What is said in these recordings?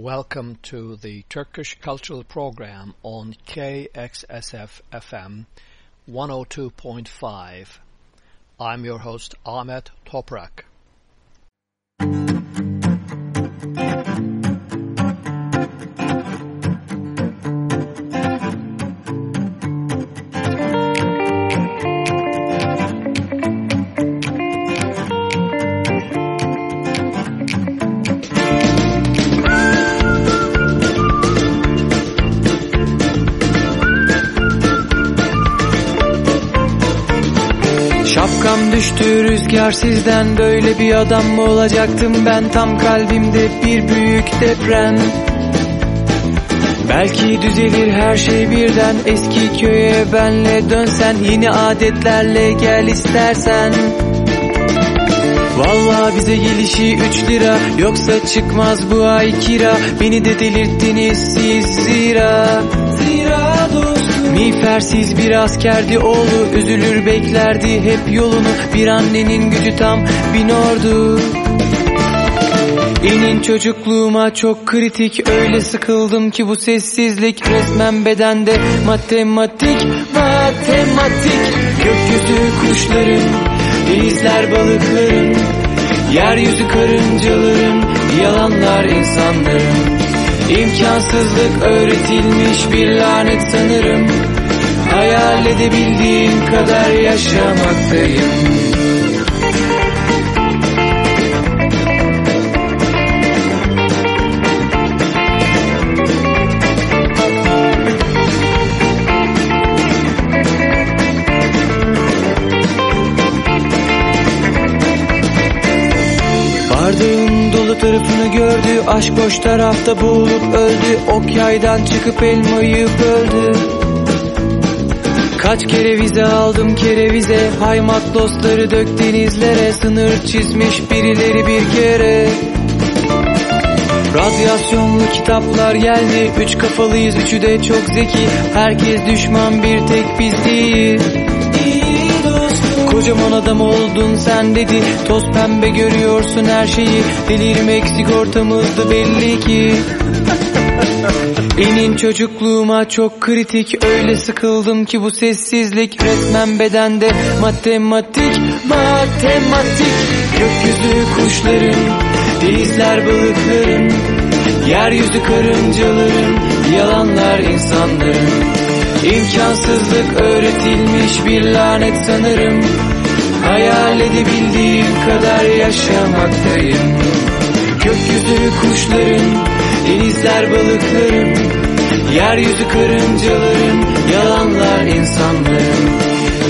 Welcome to the Turkish Cultural Program on KXSF FM 102.5. I'm your host Ahmet Toprak. Düştü rüzgar sizden Böyle bir adam mı olacaktım ben. Tam kalbimde bir büyük deprem. Belki düzelir her şey birden Eski köye benle dönsen Yeni adetlerle gel istersen. Vallahi bize gelişi üç lira Yoksa çıkmaz bu ay kira. Beni de delirttiniz siz zira Miğfersiz bir askerdi oğlu Üzülür beklerdi. Hep yolunu Bir annenin gücü tam bin ordu. İnin çocukluğuma çok kritik Öyle sıkıldım ki bu sessizlik Resmen bedende. Matematik Matematik Gökyüzü kuşların Denizler balıkların Yeryüzü karıncaların Yalanlar insanların İmkansızlık öğretilmiş bir lanet sanırım. Hayal edebildiğim kadar yaşamaktayım Tarafını gördü. Aşk boş tarafta boğulup öldü. Ok yaydan çıkıp elmayı böldü. Kaç kere vize aldım kerevize. Haymat dostları dök denizlere. Sınır çizmiş birileri bir kere. Radyasyonlu kitaplar geldi. Üç kafalıyız üçü de çok zeki. Herkes düşman bir tek biz değil Kocaman adam oldun sen dedi. Toz pembe görüyorsun her şeyi. Delirmek sigortamızdı belli ki. İnin çocukluğuma çok kritik. Öyle sıkıldım ki bu sessizlik. Resmen bedende matematik Matematik. Gökyüzü kuşların Denizler balıkların Yeryüzü karıncaların Yalanlar insanların. İmkansızlık öğretilmiş bir lanet sanırım Hayal edebildiğim kadar yaşamaktayım. Gökyüzü kuşların, denizler balıkların Yeryüzü karıncaların, yalanlar insanların.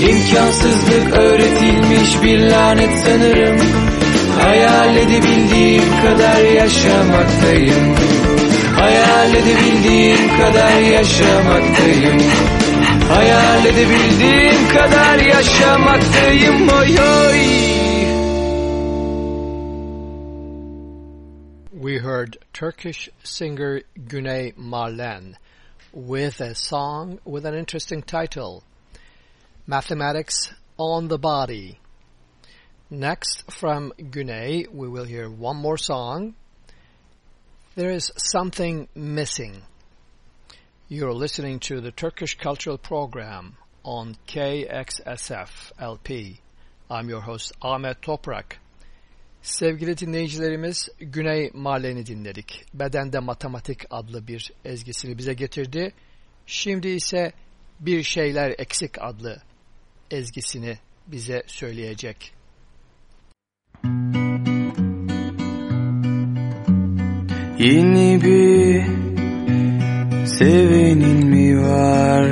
İmkansızlık öğretilmiş bir lanet sanırım. Hayal edebildiğim kadar yaşamaktayım. Hayal edebildiğim kadar yaşamaktayım Hayal edebildiğim kadar yaşamaktayım oy oy We heard Turkish singer Güney Marlen with a song with an interesting title, Mathematics on the Body. Next from Güney, we will hear one more song. There is something missing. You're listening to the Turkish Cultural Program on KXSF LP. I'm your host Ahmet Toprak. Sevgili dinleyicilerimiz Güney Marlen'i dinledik. Bedende Matematik adlı bir ezgisini bize getirdi. Şimdi ise Bir Şeyler Eksik adlı ezgisini bize söyleyecek. Yeni bir sevenin mi var?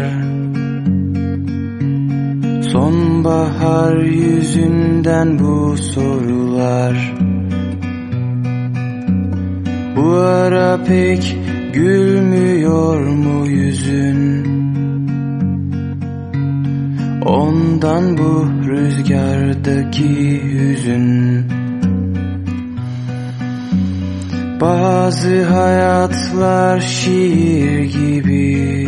Sonbahar yüzünden bu sorular Bu ara pek gülmüyor mu yüzün? Ondan bu rüzgardaki hüzün Bazı hayatlar şiir gibi.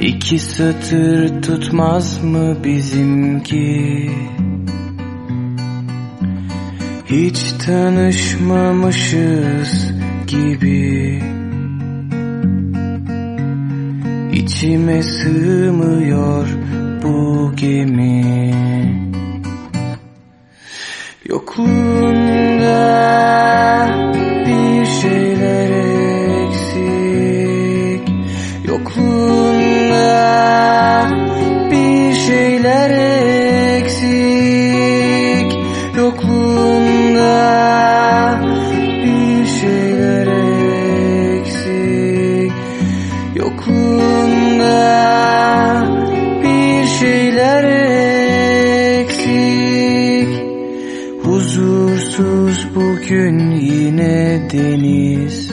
İki satır tutmaz mı bizimki? Hiç tanışmamışız gibi. İçime sığmıyor bu gemi Yokluğunda bir şeyler eksik. Yokluğunda bir şeyler eksik. Yokluğunda deniz.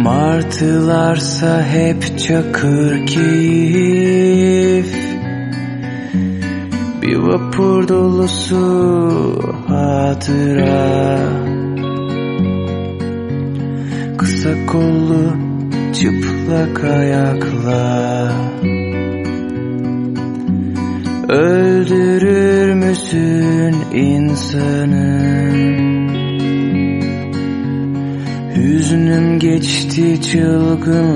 Martılarsa hep çakır keyif. Bir vapur dolusu hatıra. Kısa kollu çıplak ayakla Öldürür müsün insanı? Hüznüm geçti çılgınlığımı.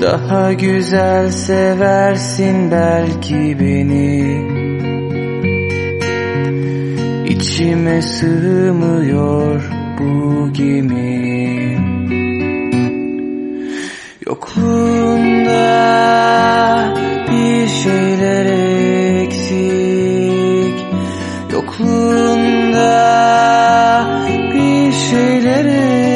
Daha güzel seversin belki beni. İçime sığmıyor bu gemi Yokluğunda bir şeyler eksik. Yokluğunda bir şeyler eksik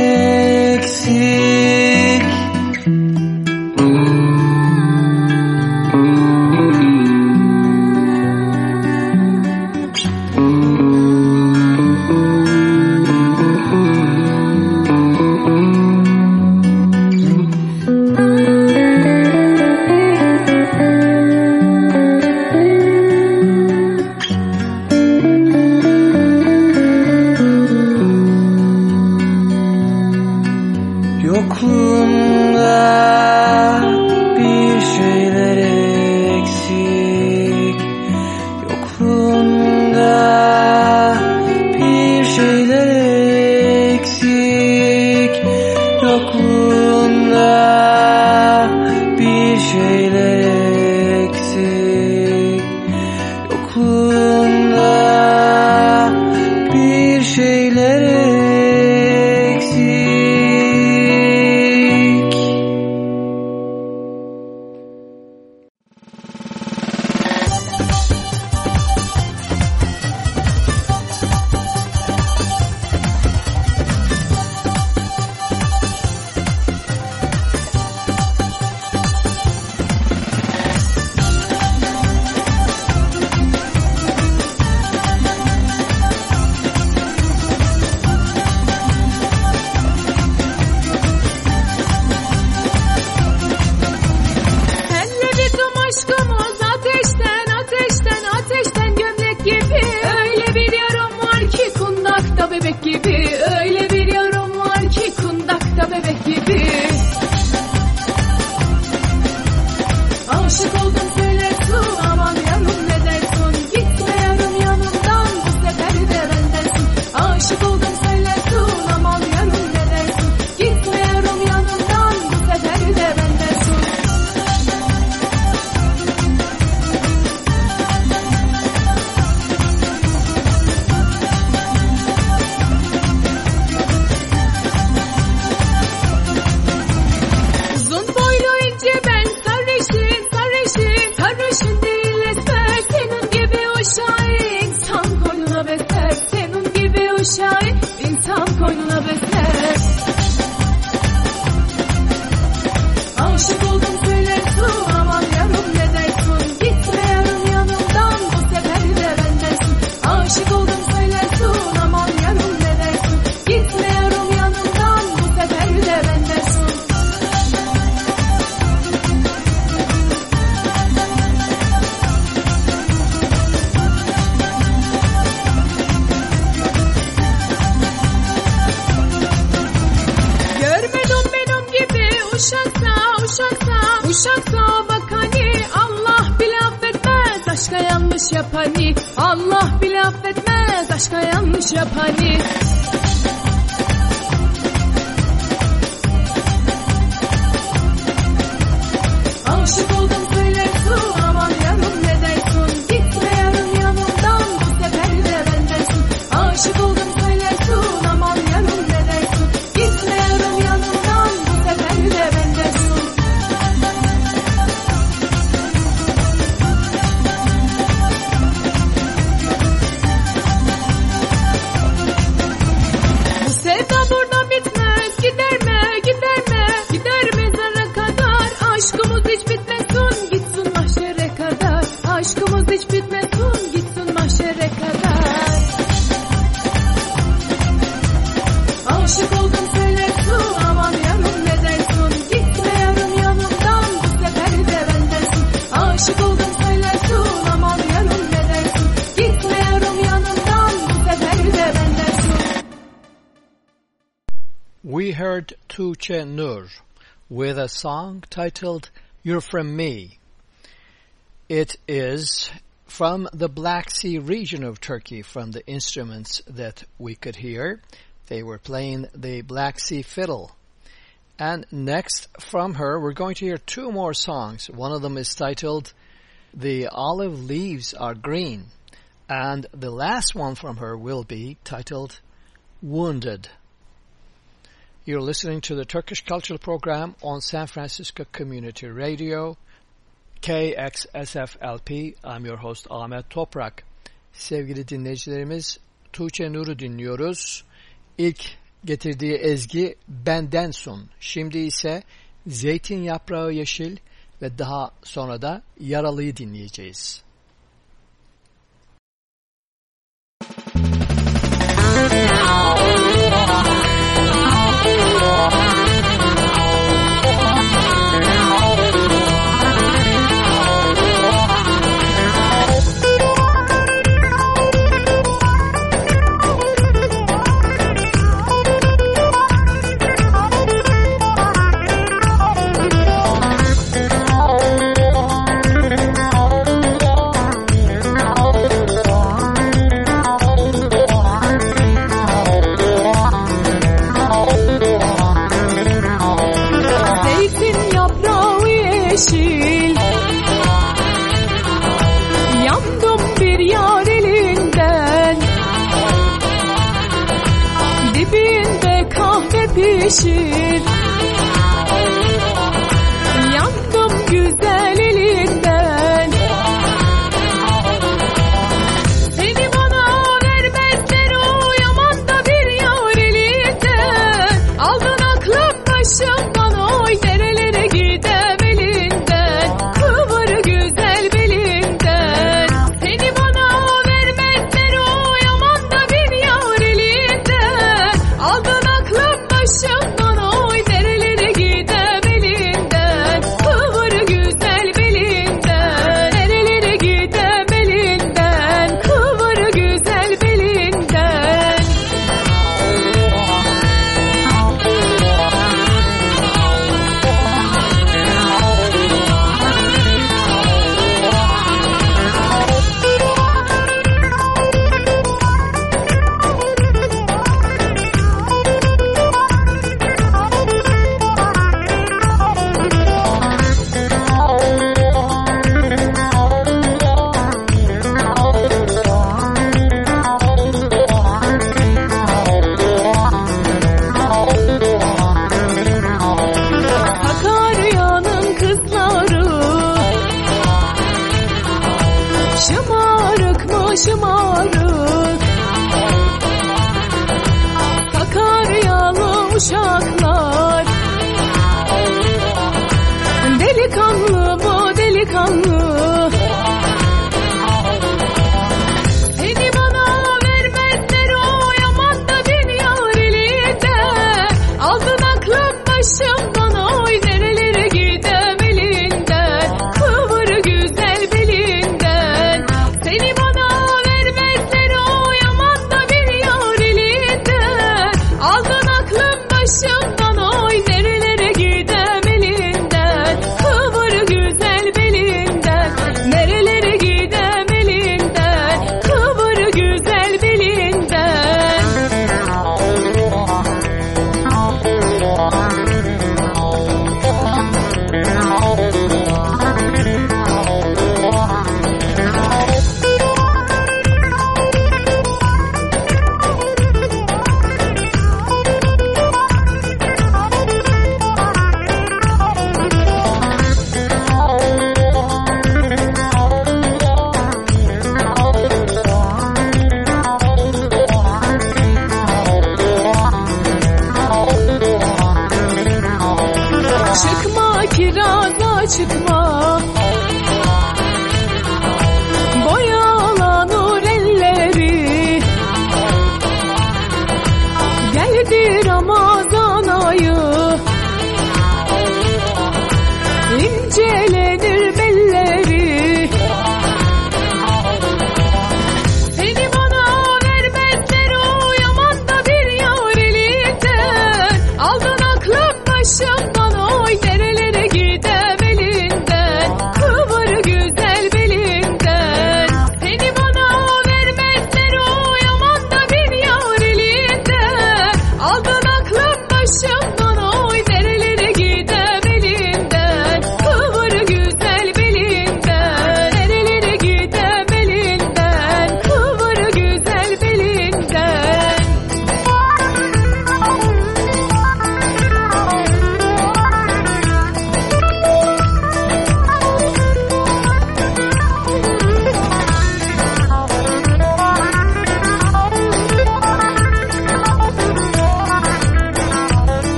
song titled You're From Me. It is from the Black Sea region of Turkey from the instruments that we could hear. They were playing the Black Sea fiddle. And next from her, we're going to hear two more songs. One of them is titled The Olive Leaves Are Green. And the last one from her will be titled Wounded. You're listening to the Turkish Cultural Program on San Francisco Community Radio, KXSFLP. I'm your host Ahmet Toprak. Sevgili dinleyicilerimiz, Tuğçe Nur'u dinliyoruz. İlk getirdiği ezgi Benden Sun. Şimdi ise Zeytin Yaprağı Yeşil ve daha sonra da Yaralı'yı dinleyeceğiz. Zeytin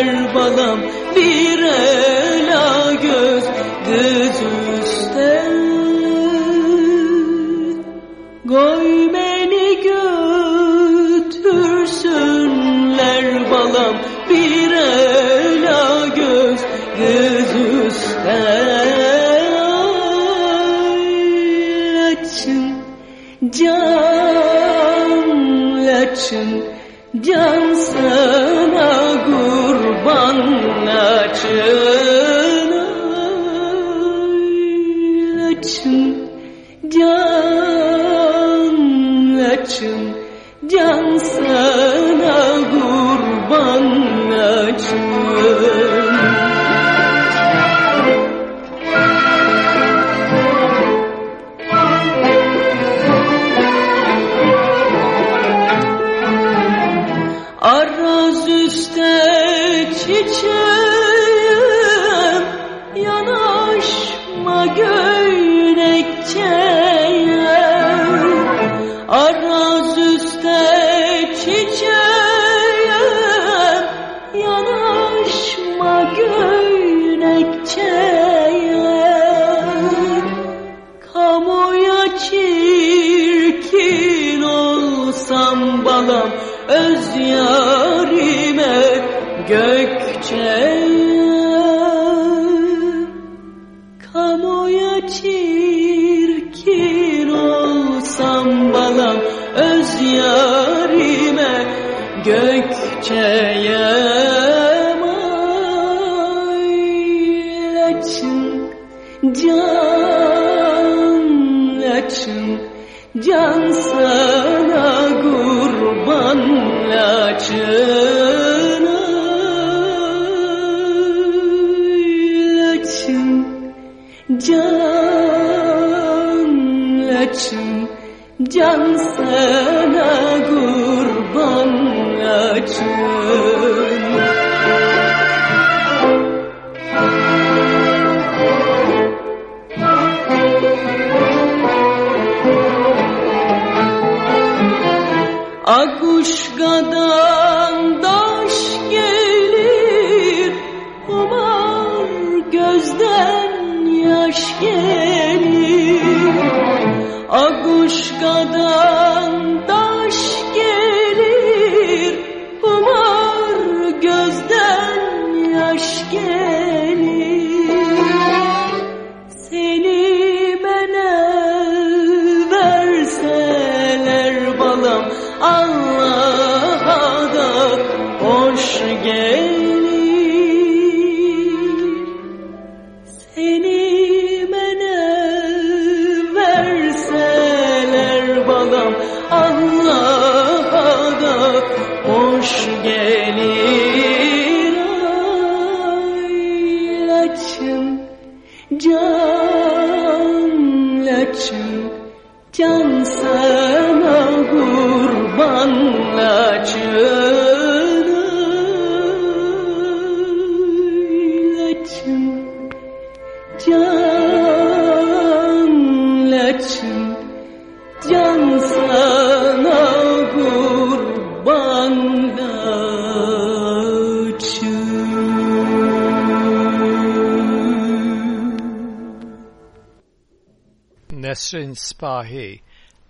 ver balam bir ela göz göz üste Koy beni götürsünler balam bir ela göz göz üste Açın can açın. Nesrin Spahi,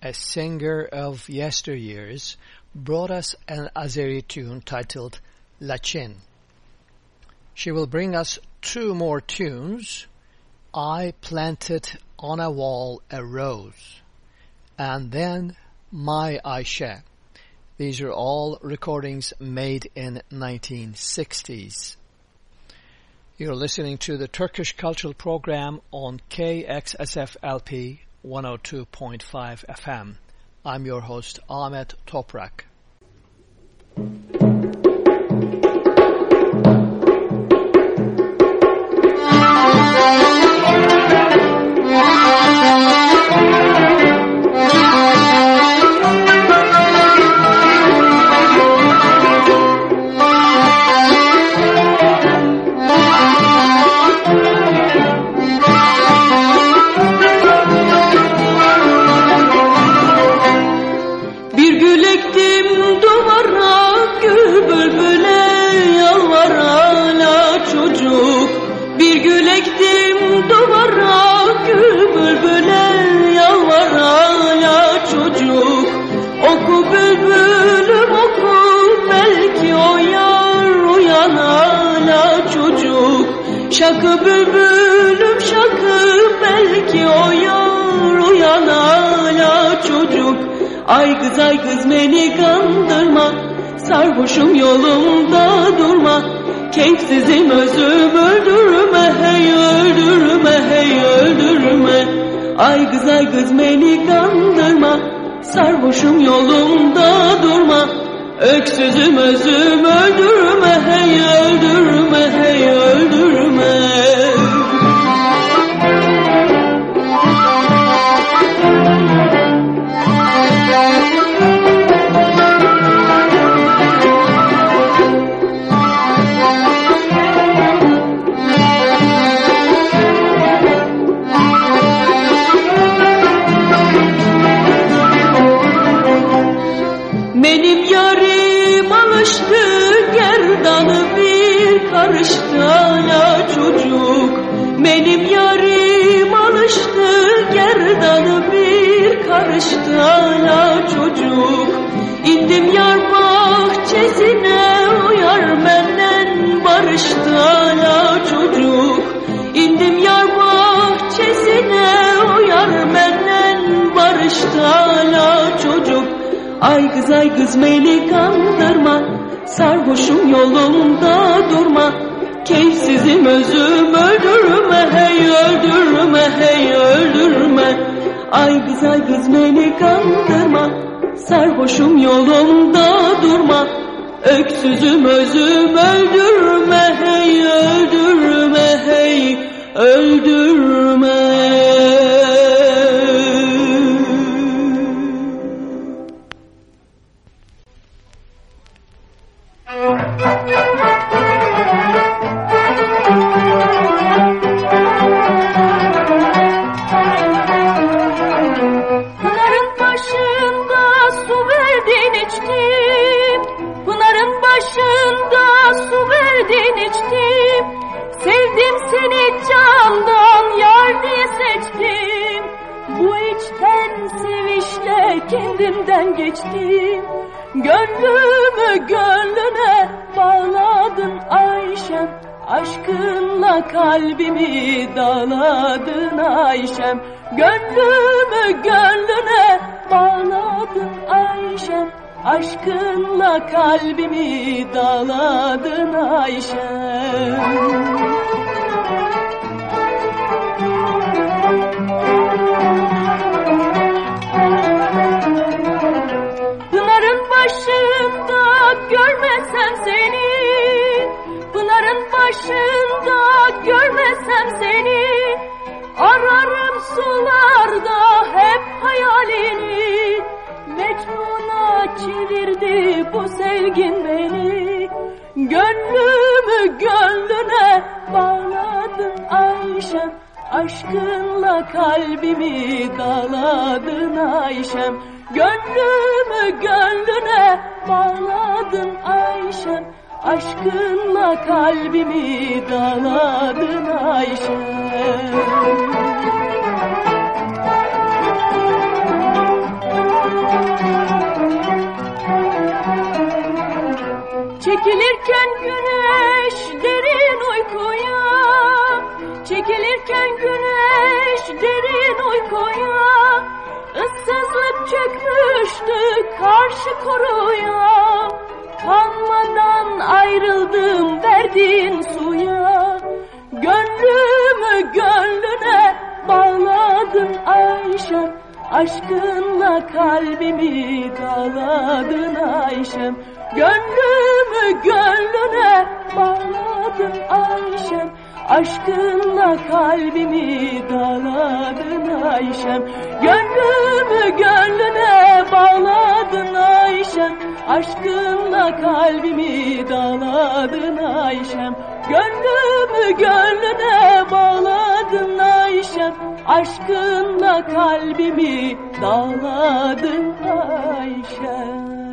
a singer of yesteryears, brought us an Azeri tune titled Lachin. She will bring us two more tunes, I Planted on a Wall a Rose, and then My Aisha. These are all recordings made in 1960s. You're listening to the Turkish Cultural Program on KXSFLP 102.5 FM. I'm your host Ahmet Toprak. şakı bülbülüm şakı belki o yar uyan hala çocuk. Ay kız ay kız beni kandırma sarhoşum yolumda durma. Kenksizim özüm öldürme hey öldürme hey öldürme. Ay kız ay kız beni kandırma sarhoşum yolumda durma. Öksüzüm özüm öldürme Hey öldürme hey öldürme hala çocuk İndim yar bahçesine uyar benden barıştı hala çocuk. İndim yar bahçesine uyar benden barıştı hala çocuk. Ay kız ay kız beni kandırma Sarhoşum yolumda durma. Keyifsizim özüm öldürme Hey öldürme hey öldürme Ay ay kız beni kandırma. Sarhoşum yolumda durma. Öksüzüm özüm öldürme. Hey öldürme. Hey öldürme diye seçtim Bu içten sevişle kendimden geçtim. Gönlümü gönlüne bağladın Ayşem. Aşkınla kalbimi dağladın Ayşem. Gönlümü gönlüne bağladın Ayşem. Aşkınla kalbimi dağladın Ayşem görmesem seni Pınarın başında görmesem seni Ararım sularda hep hayalini. Mecnun'a çevirdi bu sevgin beni Gönlümü gönlüne bağladın Ayşem. Aşkınla kalbimi dağladın Ayşem Gönlümü gönlüne bağladın Ayşem Aşkınla kalbimi dağladın Ayşem Çekilirken güneş derin uykuya. Çekilirken güneş derin uykuya Issızlık çökmüştü karşı koruya. Kanmadan ayrıldım verdiğin suya. Gönlümü gönlüne bağladın Ayşem Aşkınla kalbimi dağladın Ayşem Gönlümü gönlüne bağladın Ayşem Aşkınla kalbimi dağladın Ayşem. Gönlümü gönlüne bağladın Ayşem. Aşkınla kalbimi dağladın Ayşem. Gönlümü gönlüne bağladın Ayşem. Aşkınla kalbimi dağladın Ayşem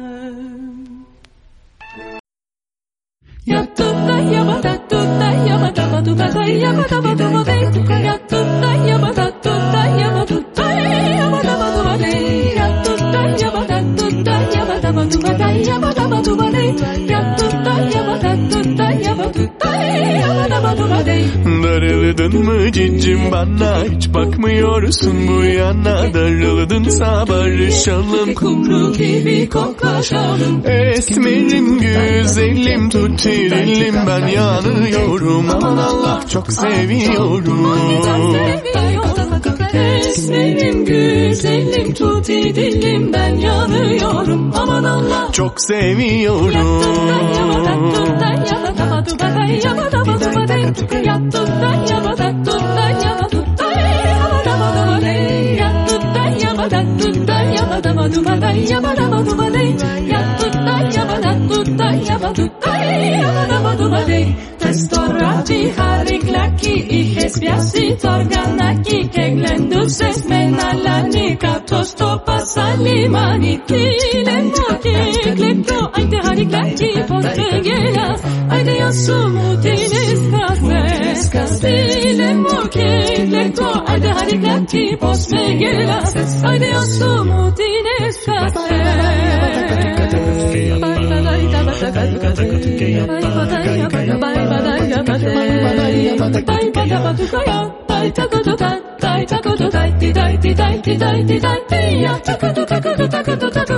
やっとったやまだっとったやまだまどまだいやまだまどまでやっとったやまだっとったやまどったいやまだまどまでやっとったやまだっとったやまだまどまだいやまだまどまでやっとったやまだっとったやまどったいやまだまどまで Darıldın mı cicim bana? Hiç bakmıyorsun bu yana. Darıldınsa barışalım. Kumru gibi koklaşalım. Esmerim güzelim tut dilim ben yanıyorum. Aman Allah. Çok seviyorum. Esmerim güzelim tut dilim ben yanıyorum. Aman Allah. Çok seviyorum Testorati hari ki είχες πιάσει το οργανάκι και γλεντούσες με ένα λάνι κάτω στο πασαλιμάνι κλείνω και κλείνω αϊτε χαρικλάκι ποτέ γελάς αϊτε ιωσού μου την έσχας Descansile mokile ko ade harekati posmegela ade osumu tinestate たいたことだ、たいたことだい、てだいてだいてだいてだいて、やったことかことたことかと。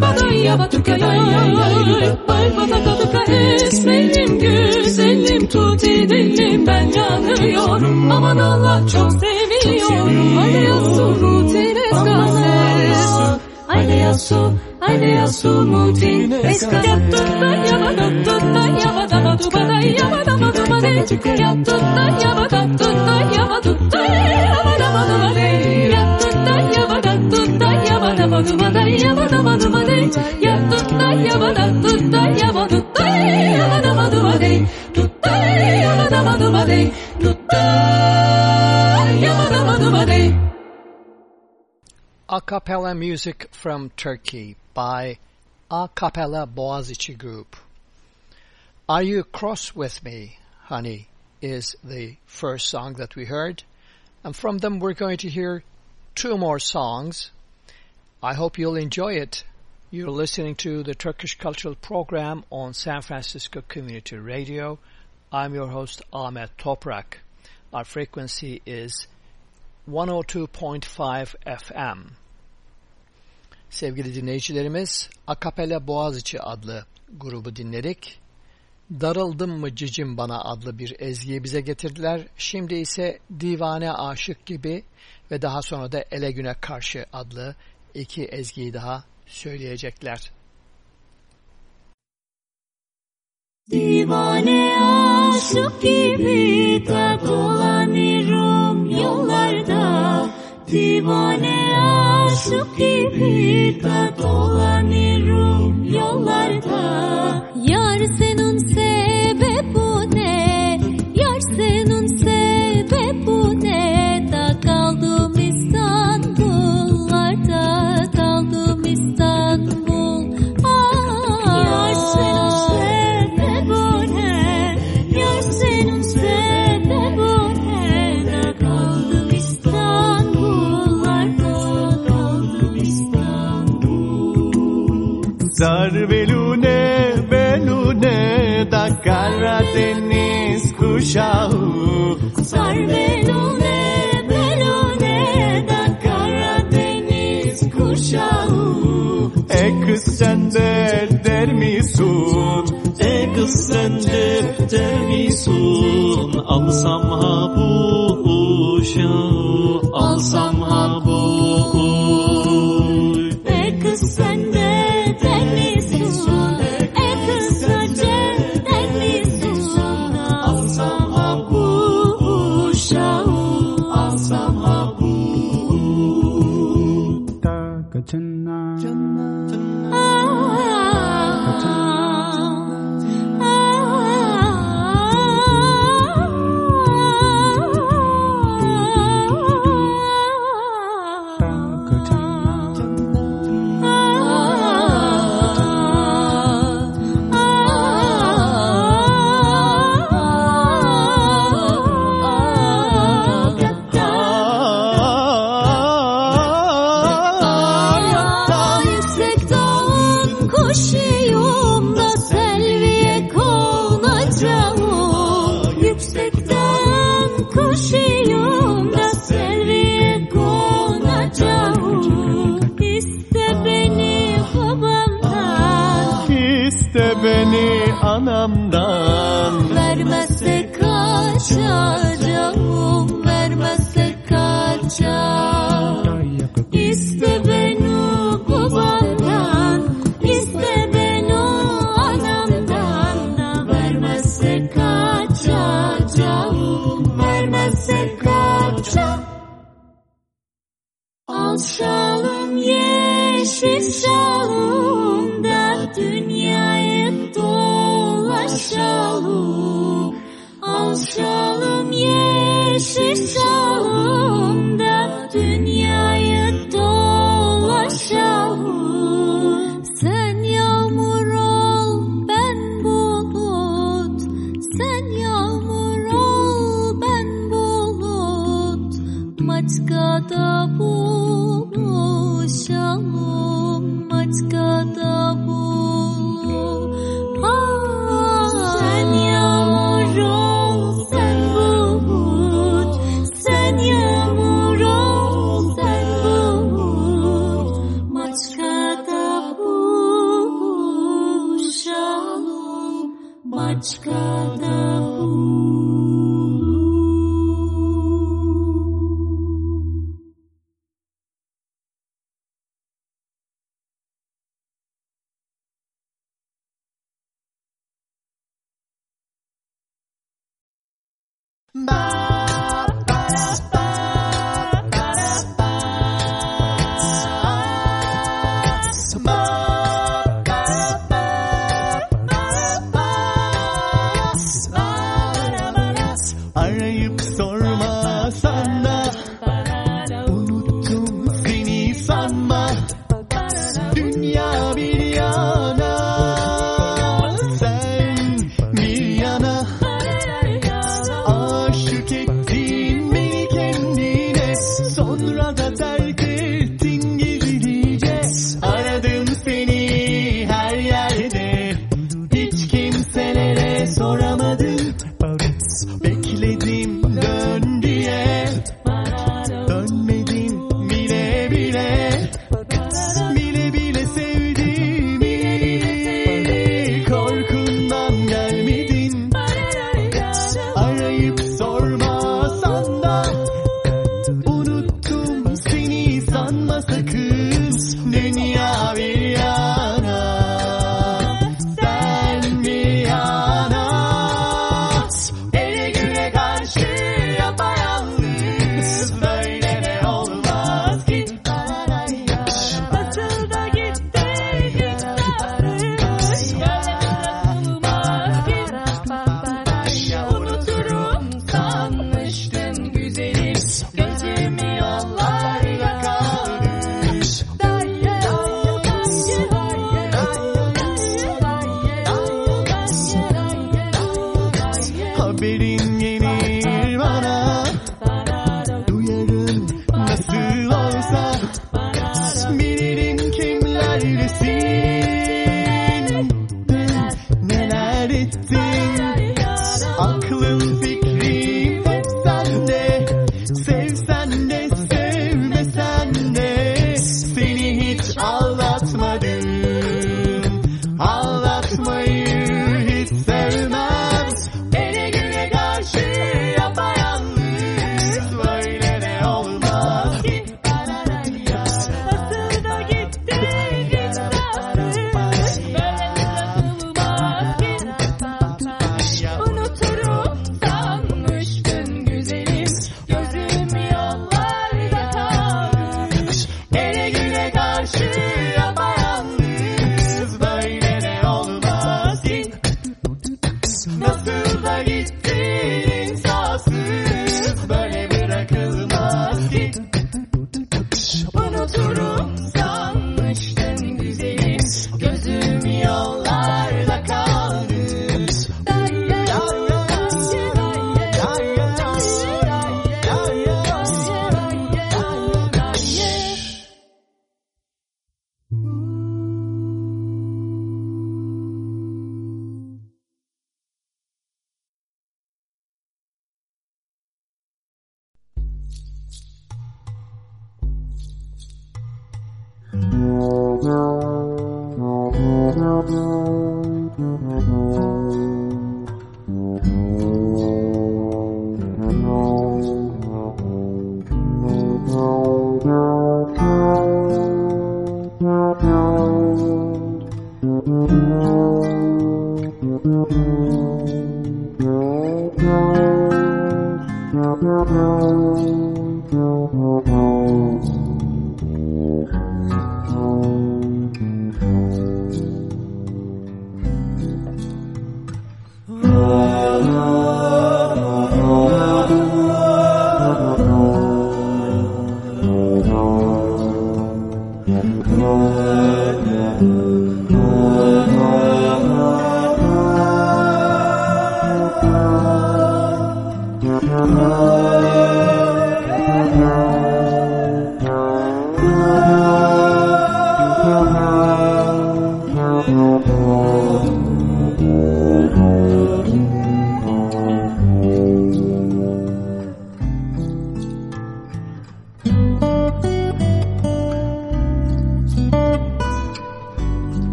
ba da tuka esmerim güzelim tuti dilim ben yanıyorum, aman Allah çok seviyorum, hadi yasuru teres gazes. Haydi yasu, haydi yasu mutin eska Yattutta yabadattutta yabadabadubada yabadabadubade Yattutta yabadattutta yabadutta yabadabadubade Yattutta yabadattutta yabadabadubada yabadabadubade Yattutta A cappella music from Turkey by A Cappella Boğaziçi Group. Are You Cross With Me, Honey, is the first song that we heard. And from them we're going to hear two more songs. I hope you'll enjoy it. You're listening to the Turkish Cultural Program on San Francisco Community Radio. I'm your host Ahmet Toprak. Our frequency is 102.5 FM. Sevgili dinleyicilerimiz, Akapela Boğaziçi adlı grubu dinledik. Darıldım mı cicim bana adlı bir ezgiyi bize getirdiler. Şimdi ise Divane Aşık gibi ve daha sonra da Ele Güne Karşı adlı iki ezgiyi daha söyleyecekler. Divane aşık gibi de dolanırım yollarda. Divane aşık gibi de dolanırım yollarda. Yar senin Zar belune da Karadeniz kuşağı Sar belune da Karadeniz kuşağı E kız sen de der misun E kız sence der misun Alsam ha bu uşağı Alsam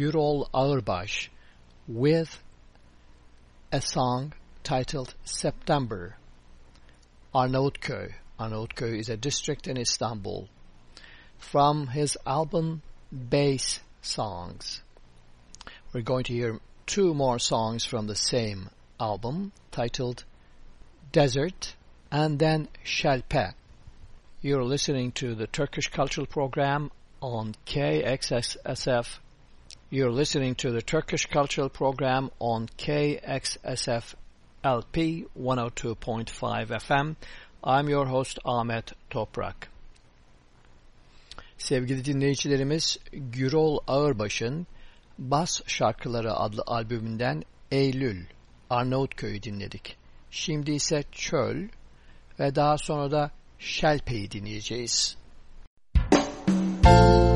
Gürol Ağırbaş with a song titled September. Arnavutköy. Arnavutköy is a district in Istanbul. From his album Bass Songs. We're going to hear two more songs from the same album titled Desert and then Şelpe. You're listening to the Turkish Cultural Program on KXSF. You're listening to the Turkish Cultural Program on KXSF LP 102.5 FM. I'm your host Ahmet Toprak. Sevgili dinleyicilerimiz Gürol Ağırbaş'ın Bas Şarkıları adlı albümünden Eylül Arnavutköy'ü dinledik. Şimdi ise Çöl ve daha sonra da Şelpe'yi dinleyeceğiz. News.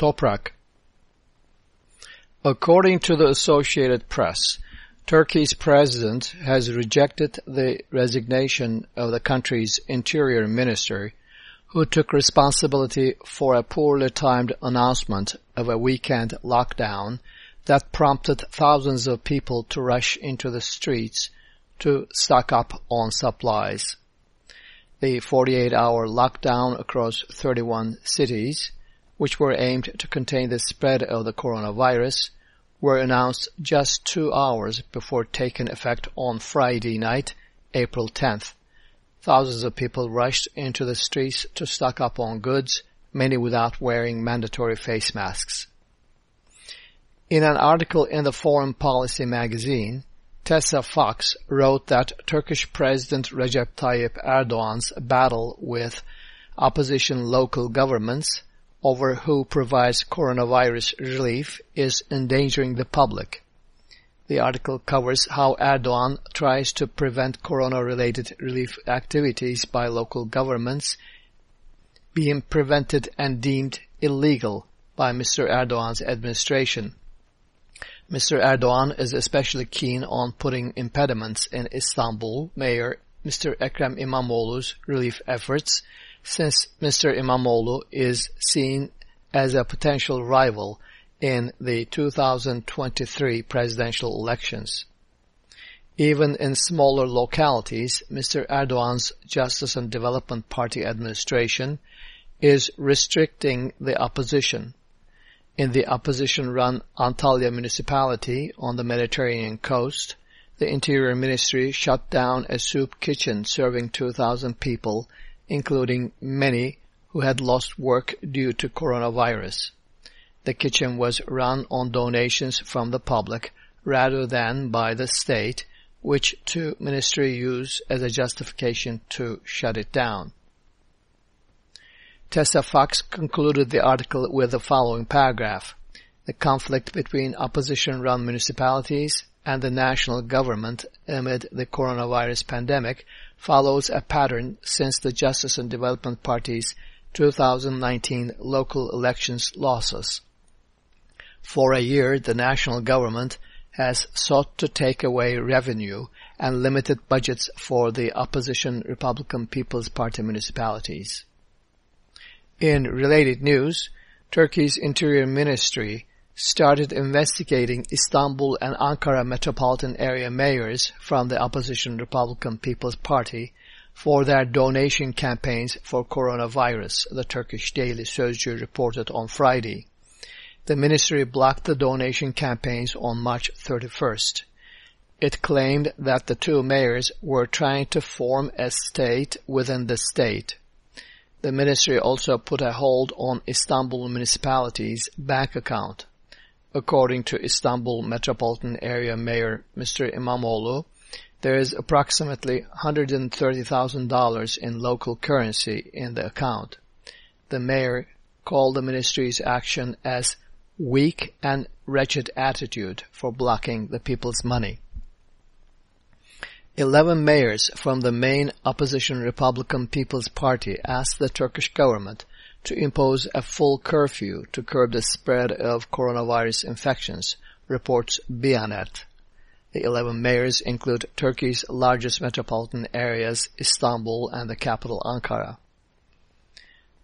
Toprak. According to the Associated Press, Turkey's president has rejected the resignation of the country's interior minister, who took responsibility for a poorly timed announcement of a weekend lockdown that prompted thousands of people to rush into the streets to stock up on supplies. The 48-hour lockdown across 31 cities, which were aimed to contain the spread of the coronavirus, were announced just two hours before taking effect on Friday night, April 10th. Thousands of people rushed into the streets to stock up on goods, many without wearing mandatory face masks. In an article in the Foreign Policy magazine, Tessa Fox wrote that Turkish President Recep Tayyip Erdogan's battle with opposition local governments over who provides coronavirus relief is endangering the public. The article covers how Erdogan tries to prevent corona-related relief activities by local governments being prevented and deemed illegal by Mr. Erdogan's administration. Mr. Erdogan is especially keen on putting impediments in Istanbul Mayor Mr. Ekrem İmamoğlu's relief efforts since Mr. İmamoğlu is seen as a potential rival in the 2023 presidential elections. Even in smaller localities, Mr. Erdogan's Justice and Development Party administration is restricting the opposition. In the opposition-run Antalya municipality on the Mediterranean coast, the Interior Ministry shut down a soup kitchen serving 2,000 people, including many who had lost work due to coronavirus. The kitchen was run on donations from the public rather than by the state, which two ministry used as a justification to shut it down. Tessa Fox concluded the article with the following paragraph. The conflict between opposition-run municipalities and the national government amid the coronavirus pandemic follows a pattern since the Justice and Development Party's 2019 local elections losses. For a year, the national government has sought to take away revenue and limited budgets for the opposition Republican People's Party municipalities. In related news, Turkey's Interior Ministry started investigating Istanbul and Ankara metropolitan area mayors from the opposition Republican People's Party for their donation campaigns for coronavirus, the Turkish Daily Sözcü reported on Friday. The ministry blocked the donation campaigns on March 31st. It claimed that the two mayors were trying to form a state within the state. The ministry also put a hold on Istanbul municipality's bank account. According to Istanbul Metropolitan Area Mayor Mr. İmamoğlu, there is approximately $130,000 in local currency in the account. The mayor called the ministry's action as weak and wretched attitude for blocking the people's money. Eleven mayors from the main opposition Republican People's Party asked the Turkish government to impose a full curfew to curb the spread of coronavirus infections, reports Bianet. The 11 mayors include Turkey's largest metropolitan areas, Istanbul and the capital Ankara.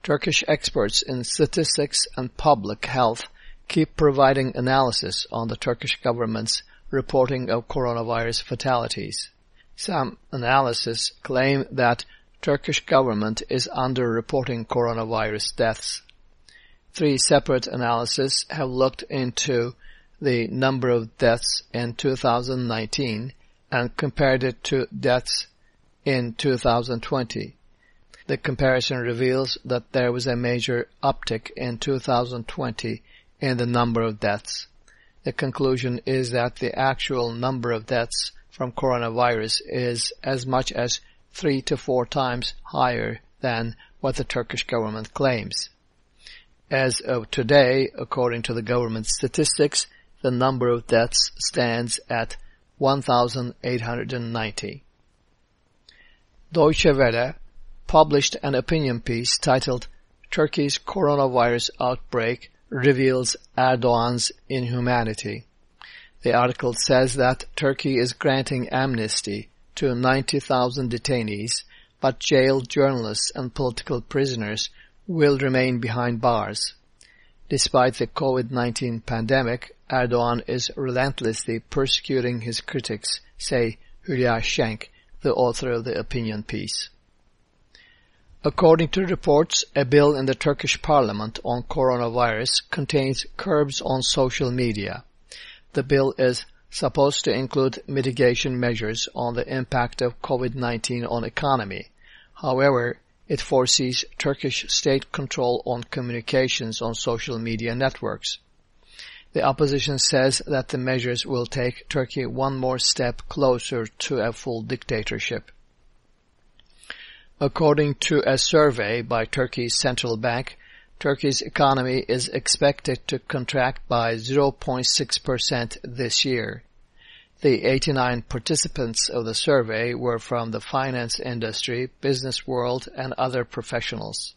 Turkish experts in statistics and public health keep providing analysis on the Turkish government's reporting of coronavirus fatalities. Some analysis claim that Turkish government is under-reporting coronavirus deaths. Three separate analyses have looked into the number of deaths in 2019 and compared it to deaths in 2020. The comparison reveals that there was a major uptick in 2020 in the number of deaths. The conclusion is that the actual number of deaths from coronavirus is as much as three to four times higher than what the Turkish government claims. As of today, according to the government statistics, the number of deaths stands at 1,890. Deutsche Welle published an opinion piece titled Turkey's Coronavirus Outbreak Reveals Erdogan's Inhumanity. The article says that Turkey is granting amnesty to 90,000 detainees, but jailed journalists and political prisoners will remain behind bars. Despite the COVID-19 pandemic, Erdogan is relentlessly persecuting his critics, say Hülya Schenk, the author of the opinion piece. According to reports, a bill in the Turkish parliament on coronavirus contains curbs on social media. The bill is supposed to include mitigation measures on the impact of COVID-19 on economy. However, it foresees Turkish state control on communications on social media networks. The opposition says that the measures will take Turkey one more step closer to a full dictatorship. According to a survey by Turkey's central bank, Turkey's economy is expected to contract by 0.6% this year. The 89 participants of the survey were from the finance industry, business world, and other professionals.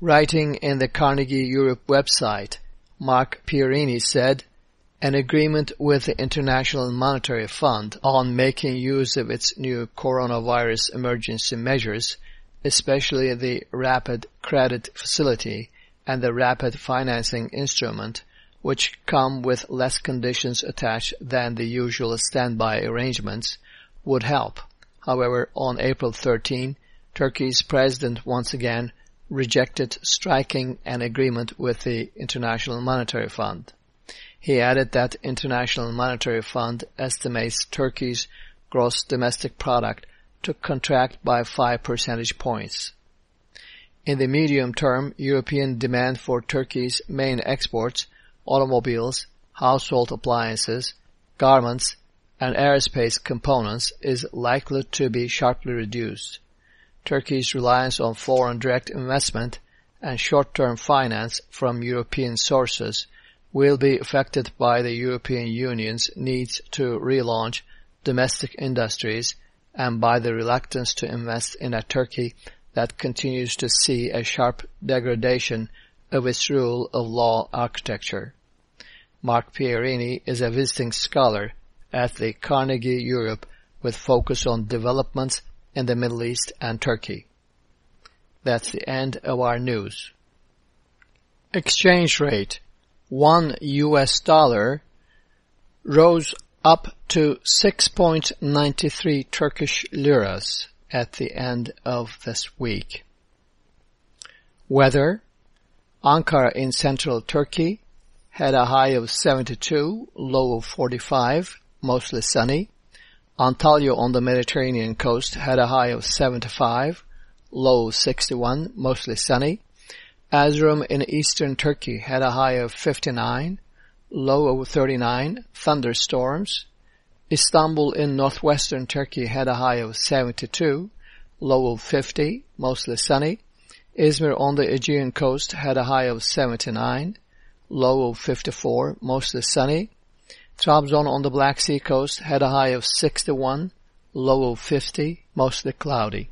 Writing in the Carnegie Europe website, Mark Pierini said, an agreement with the International Monetary Fund on making use of its new coronavirus emergency measures, especially the Rapid Credit Facility and the Rapid Financing Instrument, which come with less conditions attached than the usual standby arrangements, would help. However, on April 13, Turkey's president once again rejected striking an agreement with the International Monetary Fund. He added that International Monetary Fund estimates Turkey's gross domestic product to contract by 5 percentage points. In the medium term, European demand for Turkey's main exports automobiles, household appliances, garments, and aerospace components is likely to be sharply reduced. Turkey's reliance on foreign direct investment and short-term finance from European sources will be affected by the European Union's needs to relaunch domestic industries and by the reluctance to invest in a Turkey that continues to see a sharp degradation of its rule of law architecture. Mark Pierini is a visiting scholar at the Carnegie Europe with focus on developments in the Middle East and Turkey. That's the end of our news. Exchange rate. One US dollar rose up to 6.93 Turkish liras at the end of this week. Weather. Ankara in central Turkey had a high of 72, low of 45, mostly sunny. Antalya on the Mediterranean coast had a high of 75, low of 61, mostly sunny. Erzurum in eastern Turkey had a high of 59, low of 39, thunderstorms. Istanbul in northwestern Turkey had a high of 72, low of 50, mostly sunny. Izmir on the Aegean coast had a high of 79, low of 54, mostly sunny. Trabzon on the Black Sea coast had a high of 61, low of 50, mostly cloudy.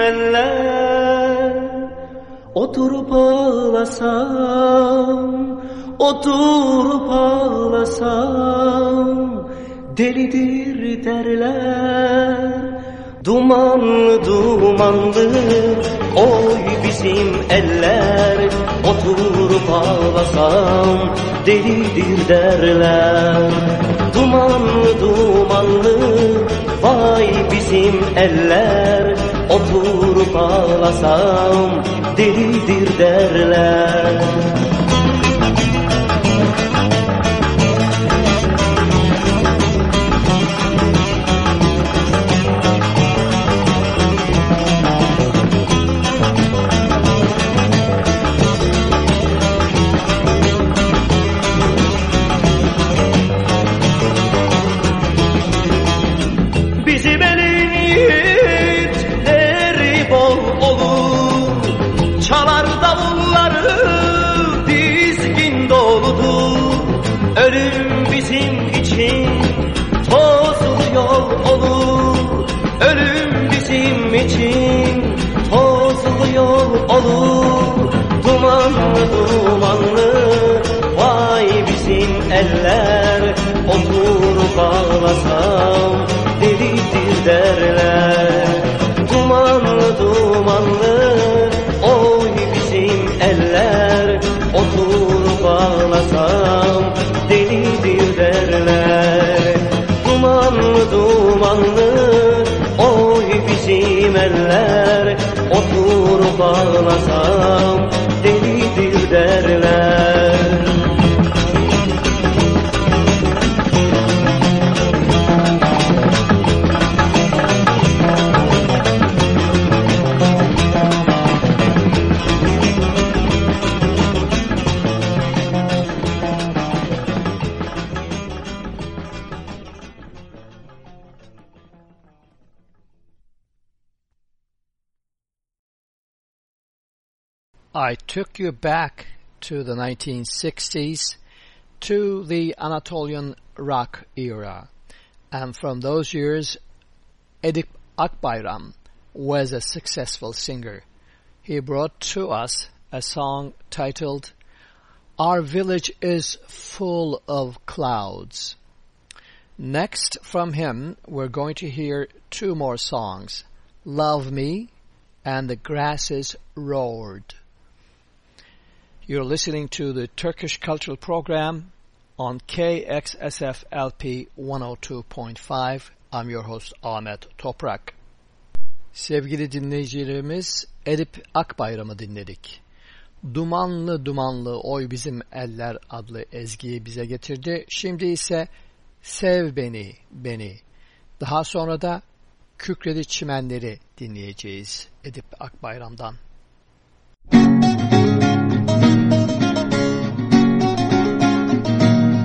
Eller Oturup ağlasam Oturup ağlasam Delidir derler. Dumanlı dumanlı oy bizim eller. Oturup ağlasam delidir derler. Dumanlı dumanlı vay bizim eller Oturup ağlasam delidir derler bağlasam took you back to the 1960s to the Anatolian rock era. And from those years, Edip Akbayram was a successful singer. He brought to us a song titled Our Village is Full of Clouds. Next from him, we're going to hear two more songs, Love Me and The Grasses Roared. You're listening to the Turkish Cultural Program on KXSF LP 102.5. I'm your host Ahmet Toprak. Sevgili dinleyicilerimiz Edip Akbayram'ı dinledik. Dumanlı dumanlı oy bizim eller adlı ezgiyi bize getirdi. Şimdi ise Sev Beni, Beni. Daha sonra da Kükredi Çimenleri dinleyeceğiz Edip Akbayram'dan. anam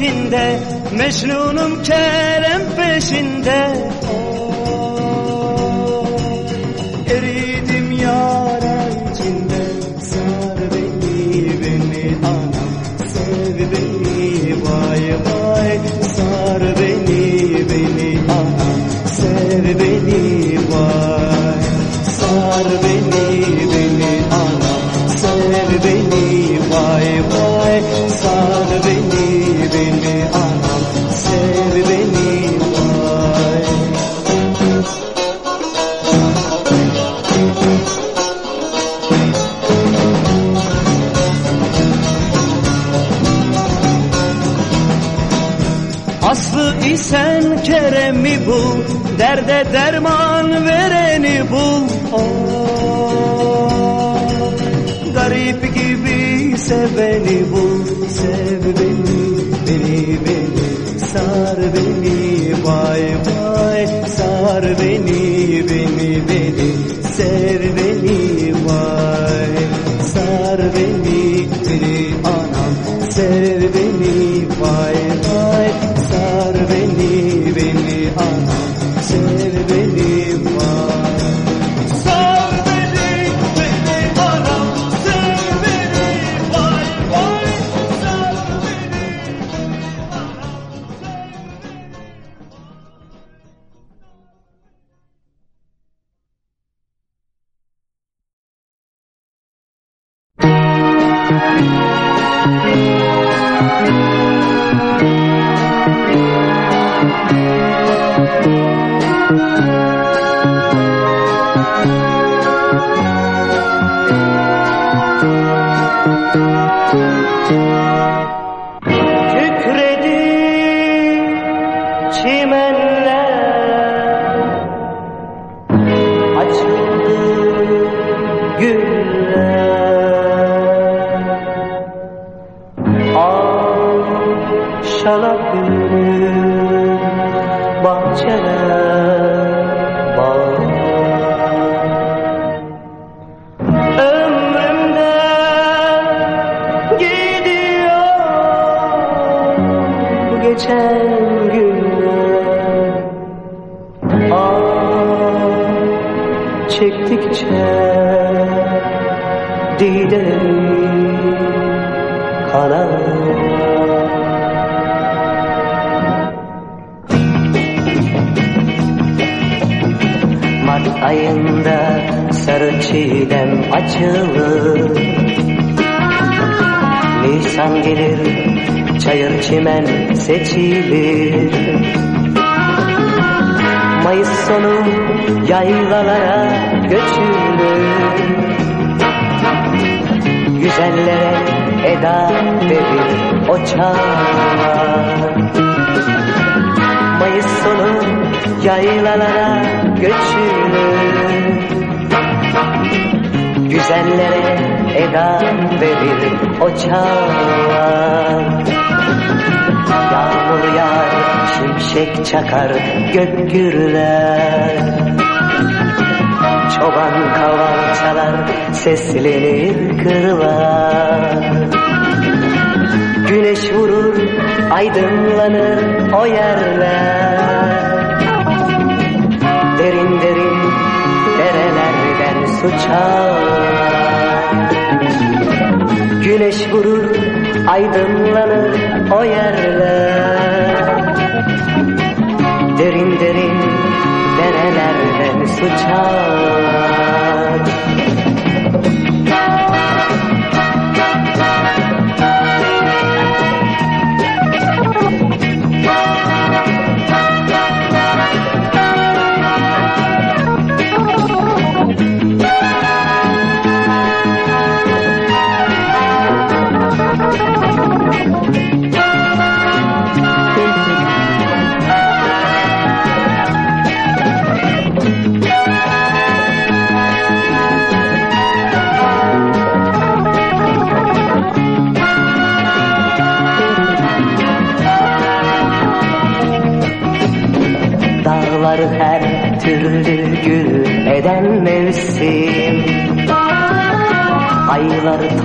içinde Mecnun'um Kerem peşinde. Eridim yara içinde Sar beni beni anam Sev beni vay vay Sar beni beni anam Sev beni vay Sar beni beni anam Sev beni vay vay bul Derde derman vereni bul. Oh, Garip gibi seveni bul Sev beni, beni, beni Sar beni, vay vay Sar beni, beni, beni Sev beni, vay Sar beni, beni anam Sev beni, vay vay Sar beni, beni aydınlık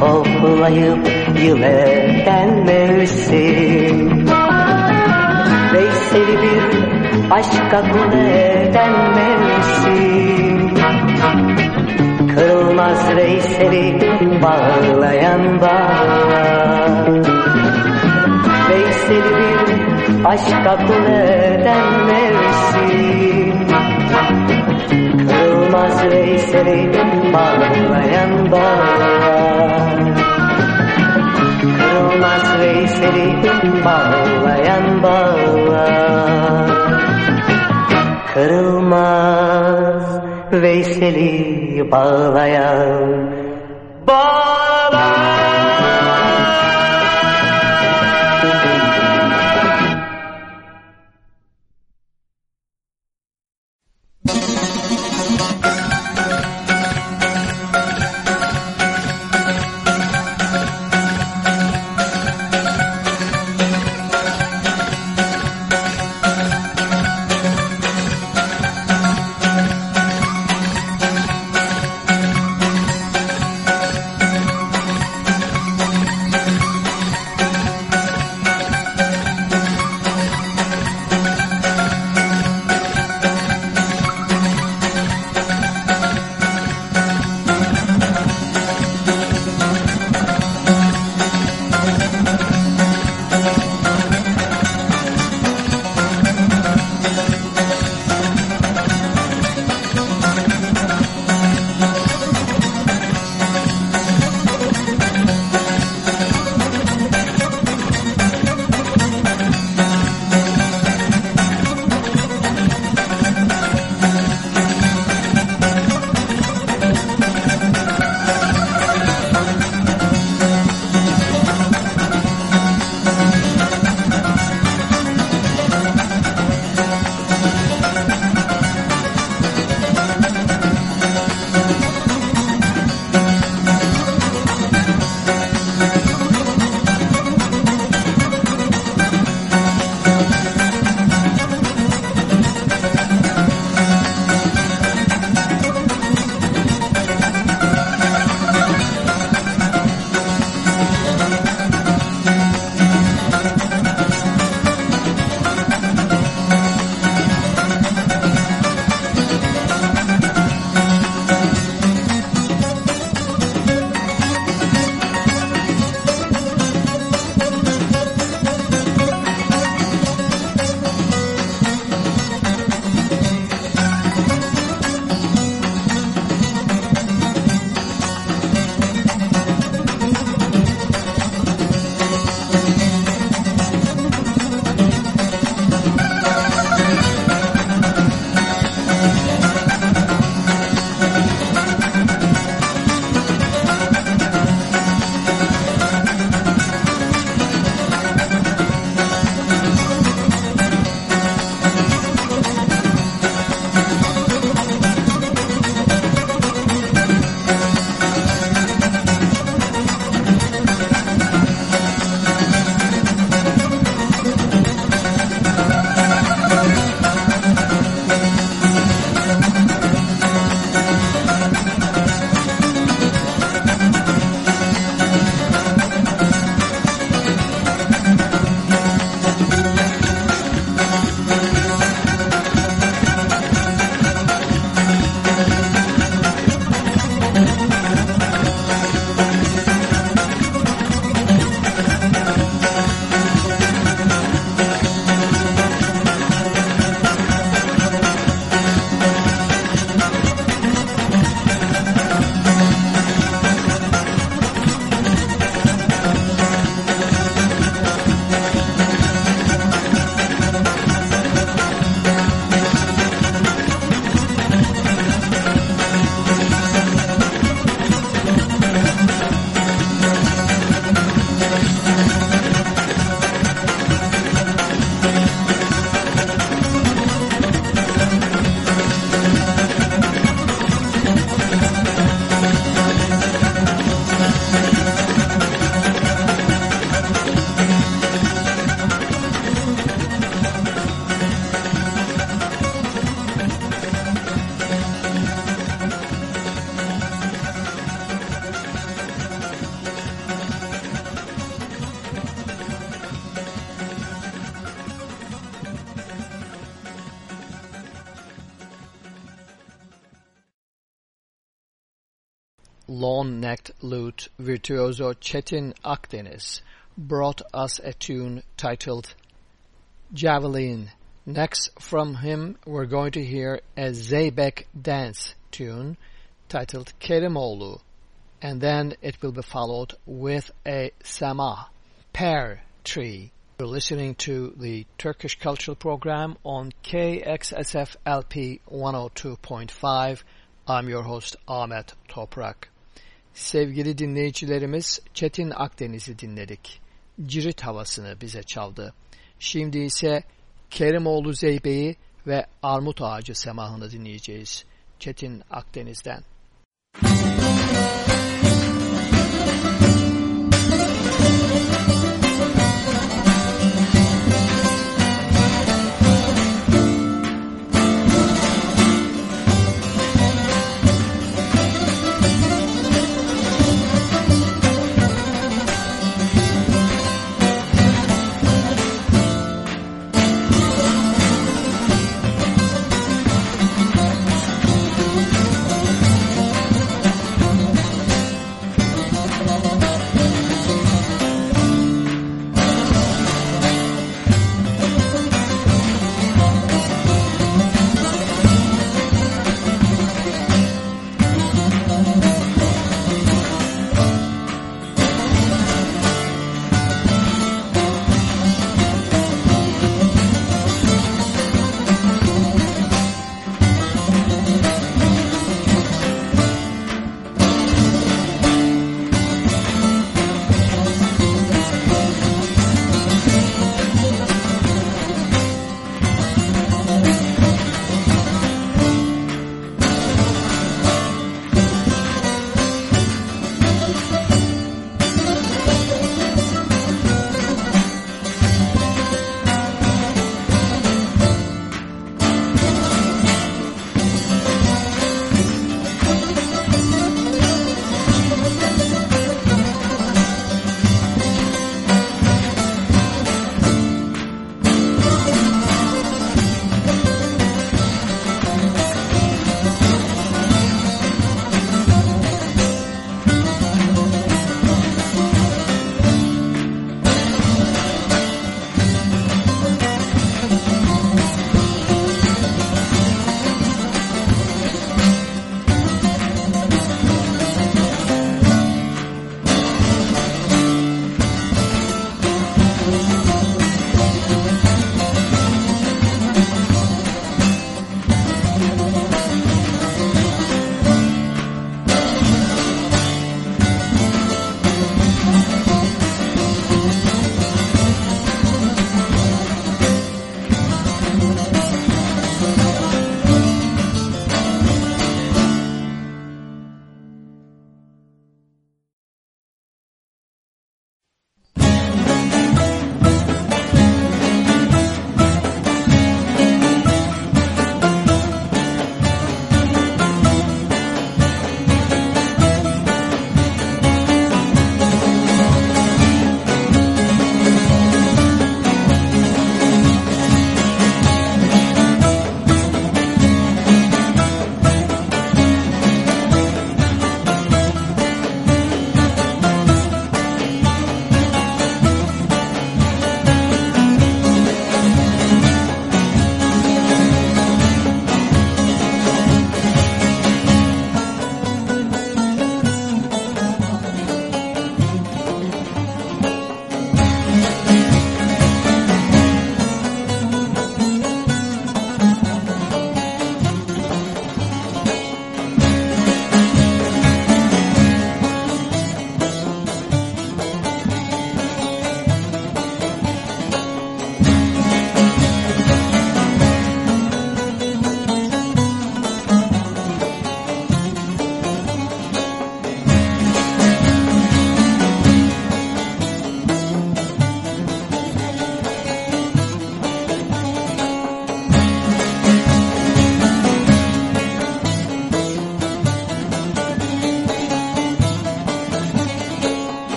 Toplayıp yıl eden mevsim. Veysel'i bir aşka kul mevsim. Kırılmaz Veysel'i bağlayan bağlar. Veysel'i bir aşka kul mevsim. Kırılmaz Veysel'i bağlayan bağlar Kırılmaz Veysel'i bağlayan bağlar. Kırılmaz Veysel'i bağlayan lute virtuoso Çetin Akdeniz brought us a tune titled Javelin. Next from him we're going to hear a Zeybek dance tune titled Kerimoğlu and then it will be followed with a Sama, pear tree. You're listening to the Turkish Cultural Program on KXSF LP 102.5. I'm your host Ahmet Toprak. Sevgili dinleyicilerimiz Çetin Akdeniz'i dinledik. Cirit havasını bize çaldı. Şimdi ise Kerimoğlu Zeybe'yi ve Armut Ağacı semahını dinleyeceğiz. Çetin Akdeniz'den.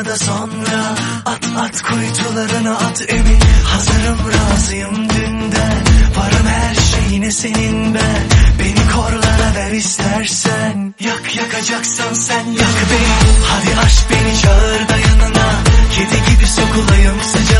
bana da sonra At at kuytularına at evi. Hazırım razıyım dünden. Varım her şeyine senin ben Beni korlara ver istersen. Yak yakacaksan sen yak beni. Hadi aç beni çağır da yanına. Kedi gibi sokulayım sıcak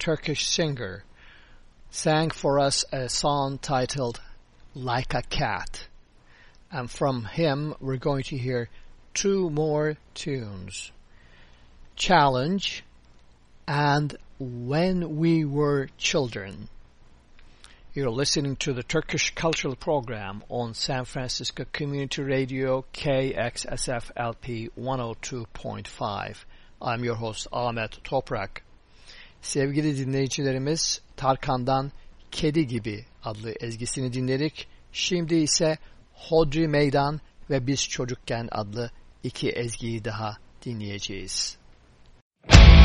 Turkish singer, sang for us a song titled Like a Cat. And from him, we're going to hear two more tunes, Challenge and When We Were Children. You're listening to the Turkish Cultural Program on San Francisco Community Radio KXSFLP 102.5. I'm your host Ahmet Toprak. Sevgili dinleyicilerimiz Tarkan'dan Kedi Gibi adlı ezgisini dinledik. Şimdi ise Hodri Meydan ve Biz Çocukken adlı iki ezgiyi daha dinleyeceğiz. Müzik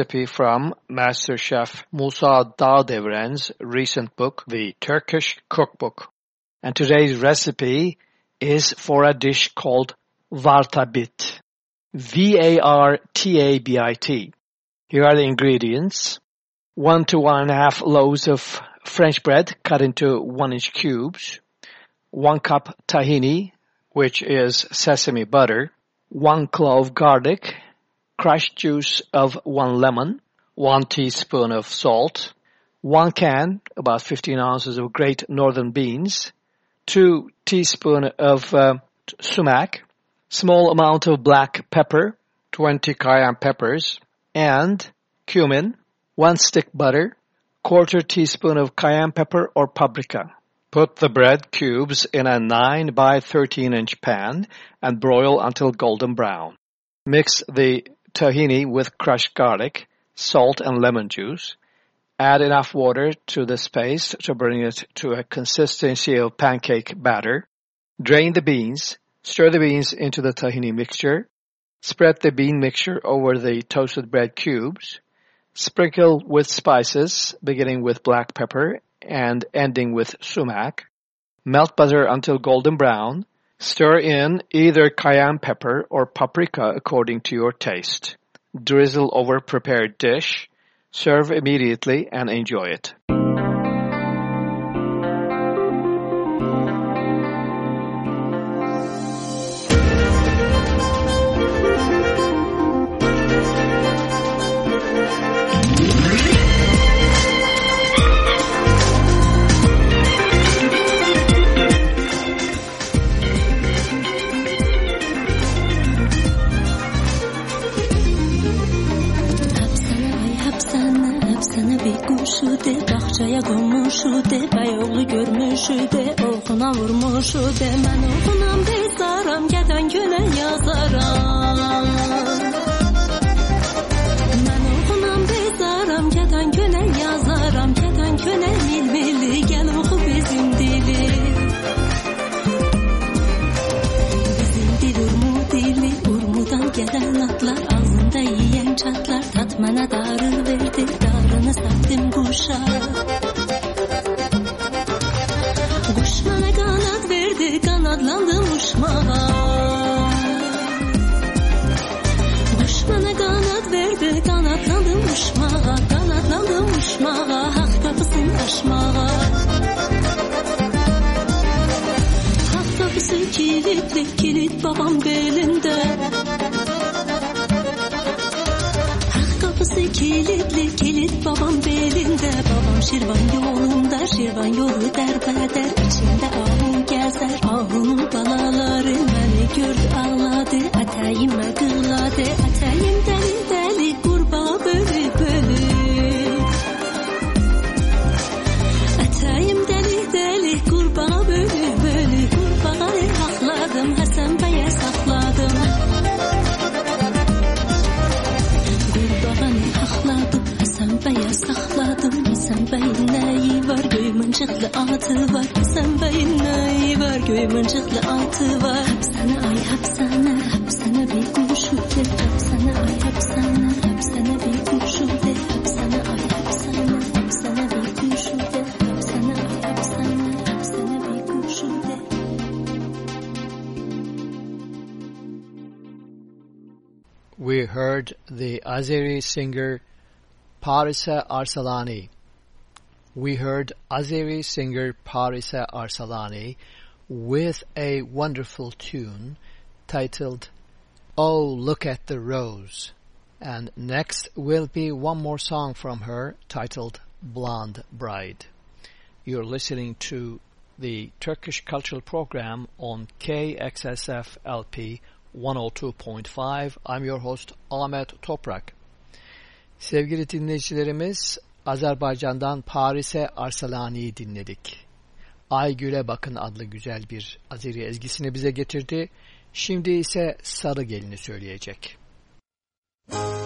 recipe from Master Chef Musa Dağdeviren's recent book, The Turkish Cookbook. And today's recipe is for a dish called Vartabit. V-A-R-T-A-B-I-T. Here are the ingredients. One to one and a half loaves of French bread cut into one inch cubes. One cup tahini, which is sesame butter. One clove garlic, crushed juice of one lemon, one teaspoon of salt, one can, about 15 ounces of great northern beans, two teaspoon of uh, sumac, small amount of black pepper, 20 cayenne peppers, and cumin, one stick butter, quarter teaspoon of cayenne pepper or paprika. Put the bread cubes in a 9 by 13 inch pan and broil until golden brown. Mix the tahini with crushed garlic, salt and lemon juice. Add enough water to this paste to bring it to a consistency of pancake batter. Drain the beans. Stir the beans into the tahini mixture. Spread the bean mixture over the toasted bread cubes. Sprinkle with spices, beginning with black pepper and ending with sumac. Melt butter until golden brown. Stir in either cayenne pepper or paprika according to your taste. Drizzle over prepared dish. Serve immediately and enjoy it. Qonmuşu de, bəy oğlu görmüşü de Oxuna vurmuşu de, mən oxunam bezaram Gədən günə yazaram. Mən oxunam bezaram Gədən günə yazaram Gədən günə milmili Gəl oxu bizim dili. Bizim dil urmu dili Urmudan gelen atlar Ağzında yiyen çatlar Tat mənə darı verdi Darını satdım quşa Quş mənə qanad verdi Qanadlandım uçmağa Quş mənə qanad verdi Qanadlandım uçmağa Qanadlandım uçmağa Haqq qapısını aşmağa Haqq qapısı kilitli Kilit babam belində kapısı kilitli, kilit babam belinde. Babam şirvan yolunda, şirvan yolu derbeder. İçinde ahun gezer, ahunun balaları Beni gördü ağladı, atayıma qığladı Atayım deli deli, qurbağa bölü bölü mıncıklı atı var Sen var göy mıncıklı atı var. Hapsana ay hapsana hapsana bir de Hapsana ay hapsana hapsana bir de Hapsana ay hapsana hapsana bir de Hapsana ay hapsana hapsana bir de We heard the Azeri singer Parisa Arsalani. We heard Azeri singer Parisa Arsalani with a wonderful tune titled Oh Look at the Rose. And next will be one more song from her titled Blonde Bride. You're listening to the Turkish Cultural Program on KXSF LP 102.5. I'm your host Ahmet Toprak. Sevgili dinleyicilerimiz Azerbaycan'dan Paris'e Arsalani'yi dinledik. Ay Güle Bakın adlı güzel bir Azeri ezgisini bize getirdi. Şimdi ise Sarı Gelini söyleyecek. Saçın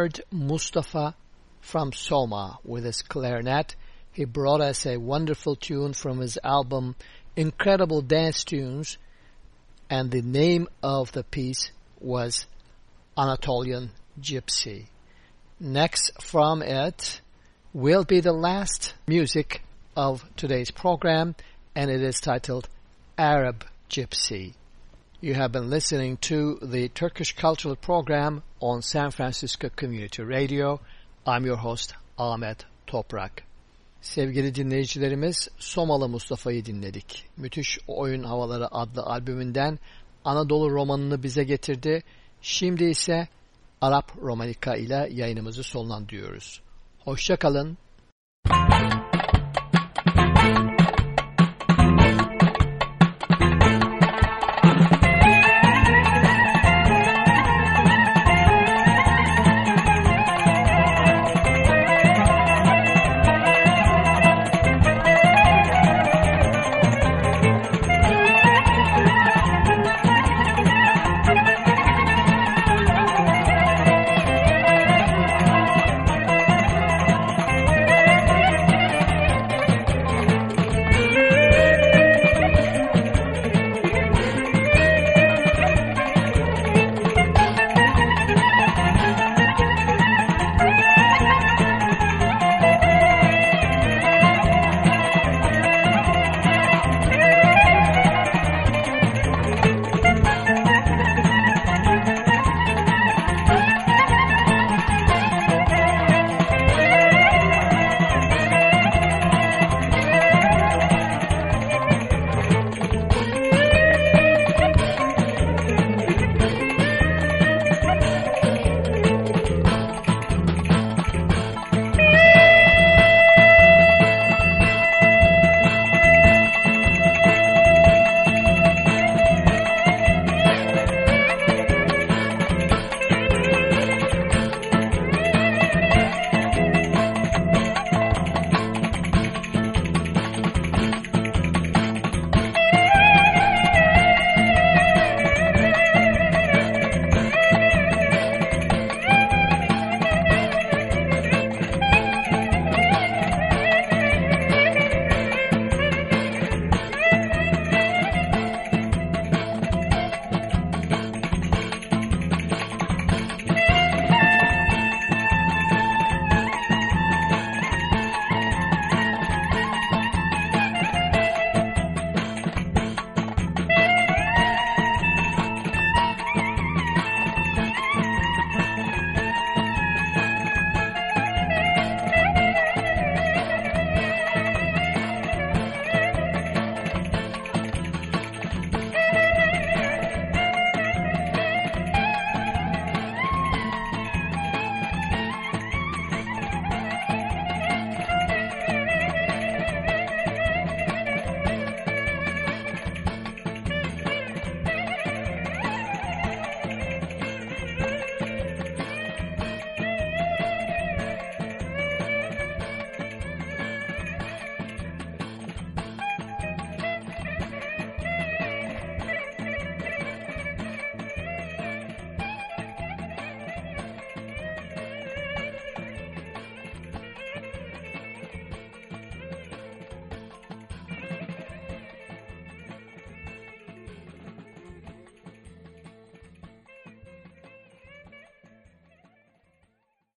heard Mustafa from Soma with his clarinet. He brought us a wonderful tune from his album Incredible Dance Tunes, and the name of the piece was Anatolian Gypsy. Next from it will be the last music of today's program, and it is titled Arab Gypsy. You have been listening to the Turkish Cultural Program on San Francisco Community Radio. I'm your host Ahmet Toprak. Sevgili dinleyicilerimiz Somalı Mustafa'yı dinledik. Müthiş Oyun Havaları adlı albümünden Anadolu romanını bize getirdi. Şimdi ise Arap Romanika ile yayınımızı sonlandırıyoruz. Hoşçakalın. kalın.